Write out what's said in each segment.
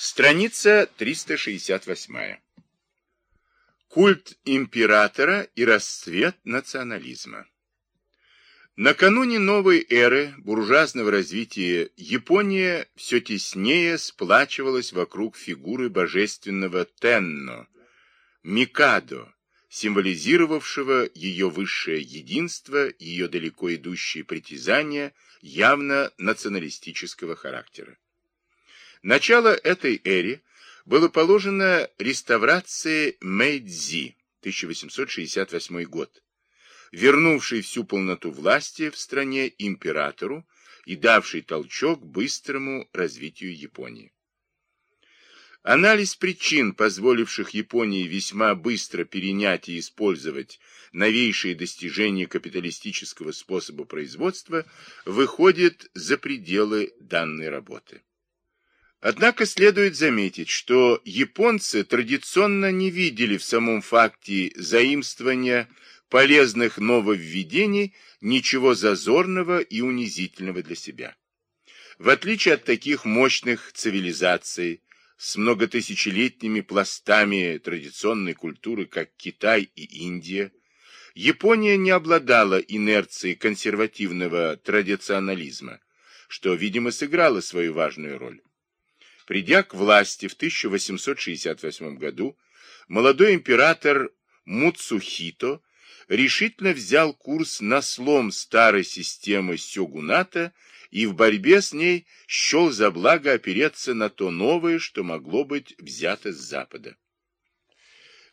Страница 368. Культ императора и расцвет национализма. Накануне новой эры буржуазного развития Япония все теснее сплачивалась вокруг фигуры божественного Тенно, Микадо, символизировавшего ее высшее единство, ее далеко идущие притязания явно националистического характера. Начало этой эре было положено реставрации Мэйдзи, 1868 год, вернувший всю полноту власти в стране императору и давший толчок быстрому развитию Японии. Анализ причин, позволивших Японии весьма быстро перенять и использовать новейшие достижения капиталистического способа производства, выходит за пределы данной работы. Однако следует заметить, что японцы традиционно не видели в самом факте заимствования полезных нововведений ничего зазорного и унизительного для себя. В отличие от таких мощных цивилизаций с многотысячелетними пластами традиционной культуры, как Китай и Индия, Япония не обладала инерцией консервативного традиционализма, что, видимо, сыграло свою важную роль. Придя к власти в 1868 году, молодой император Муцухито решительно взял курс на слом старой системы сёгуната и в борьбе с ней счел за благо опереться на то новое, что могло быть взято с Запада.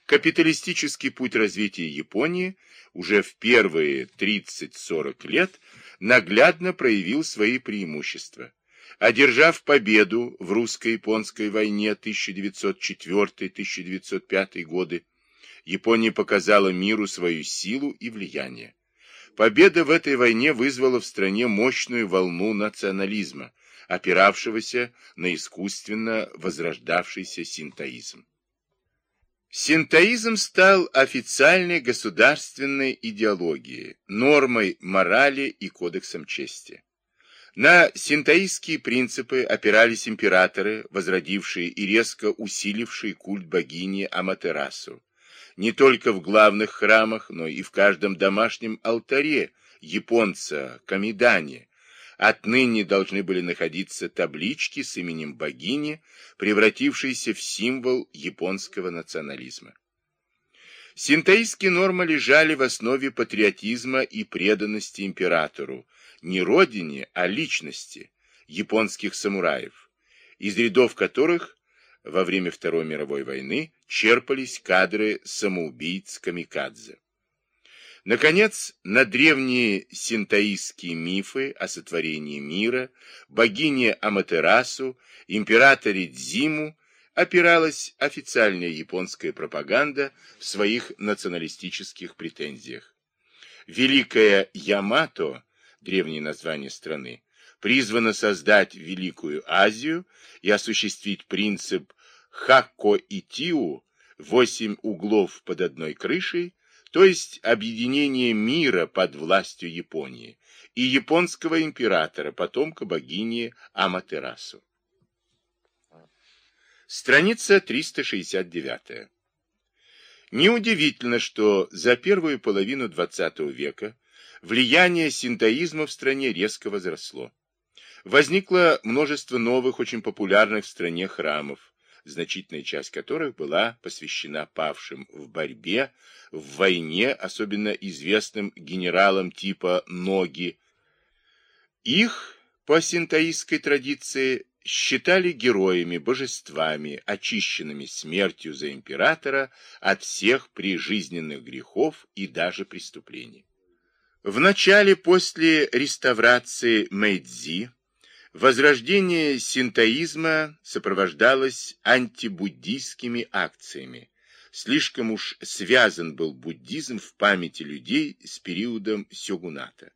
Капиталистический путь развития Японии уже в первые 30-40 лет наглядно проявил свои преимущества. Одержав победу в русско-японской войне 1904-1905 годы, Япония показала миру свою силу и влияние. Победа в этой войне вызвала в стране мощную волну национализма, опиравшегося на искусственно возрождавшийся синтоизм. Синтоизм стал официальной государственной идеологией, нормой морали и кодексом чести. На синтоистские принципы опирались императоры, возродившие и резко усилившие культ богини Аматерасу. Не только в главных храмах, но и в каждом домашнем алтаре японца Камидане отныне должны были находиться таблички с именем богини, превратившиеся в символ японского национализма. Синтоистские нормы лежали в основе патриотизма и преданности императору, не родине, а личности японских самураев, из рядов которых во время Второй мировой войны черпались кадры самоубийц Камикадзе. Наконец, на древние синтоистские мифы о сотворении мира, богине Аматерасу, императоре Дзиму опиралась официальная японская пропаганда в своих националистических претензиях. Великая Ямато древнее название страны, призвано создать Великую Азию и осуществить принцип Хакко-Итиу, восемь углов под одной крышей, то есть объединение мира под властью Японии и японского императора, потомка богини Аматерасу. Страница 369. Неудивительно, что за первую половину XX века влияние синтоизма в стране резко возросло. Возникло множество новых, очень популярных в стране храмов, значительная часть которых была посвящена павшим в борьбе, в войне, особенно известным генералам типа Ноги. Их, по синтоистской традиции, считали героями, божествами, очищенными смертью за императора от всех прижизненных грехов и даже преступлений. В начале после реставрации Мэйдзи возрождение синтоизма сопровождалось антибуддийскими акциями. Слишком уж связан был буддизм в памяти людей с периодом сёгуната.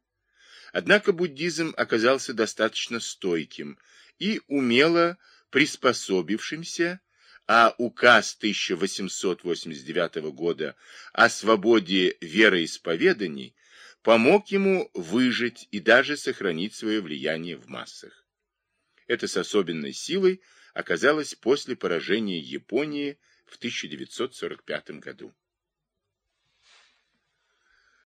Однако буддизм оказался достаточно стойким и умело приспособившимся, а указ 1889 года о свободе вероисповеданий помог ему выжить и даже сохранить свое влияние в массах. Это с особенной силой оказалось после поражения Японии в 1945 году.